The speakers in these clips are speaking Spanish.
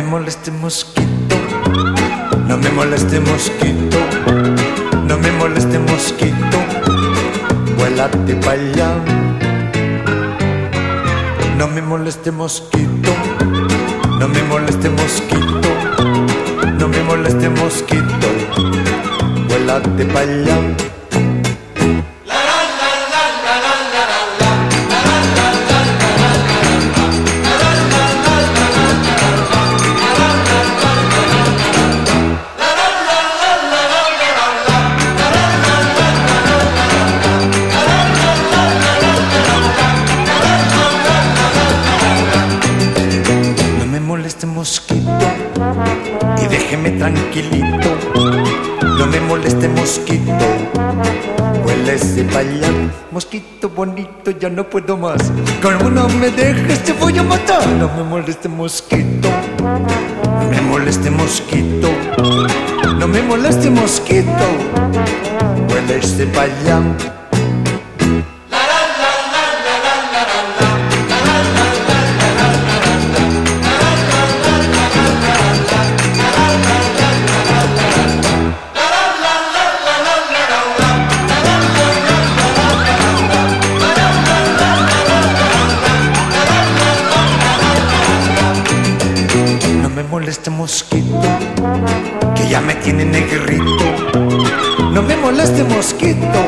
moleste mosquito, no me moleste mosquito, no me moleste mosquito, vuélate para allá. No me moleste mosquito, no me moleste mosquito, no me moleste mosquito, vuélate para allá. Mosquito y déjeme tranquilito. No me moleste mosquito, huélese para allá. Mosquito bonito, ya no puedo más. Como no me dejes, te voy a matar. No me moleste mosquito, no me moleste mosquito. No me moleste mosquito, huélese para allá. Moleste mosquito, que ya me tiene negrito. No me moleste mosquito,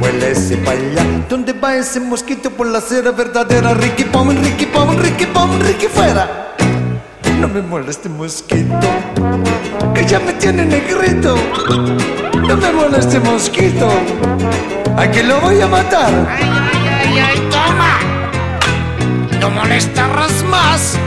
huele ese allá. ¿Dónde va ese mosquito por la cera verdadera? Ricky Pom, Ricky Pom, Ricky Pom, Ricky fuera. No me moleste mosquito, que ya me tiene negrito. No me moleste mosquito, aquí lo voy a matar. ¡Ay, ay, ay, ay! ¡Toma! ¡No molestarás más!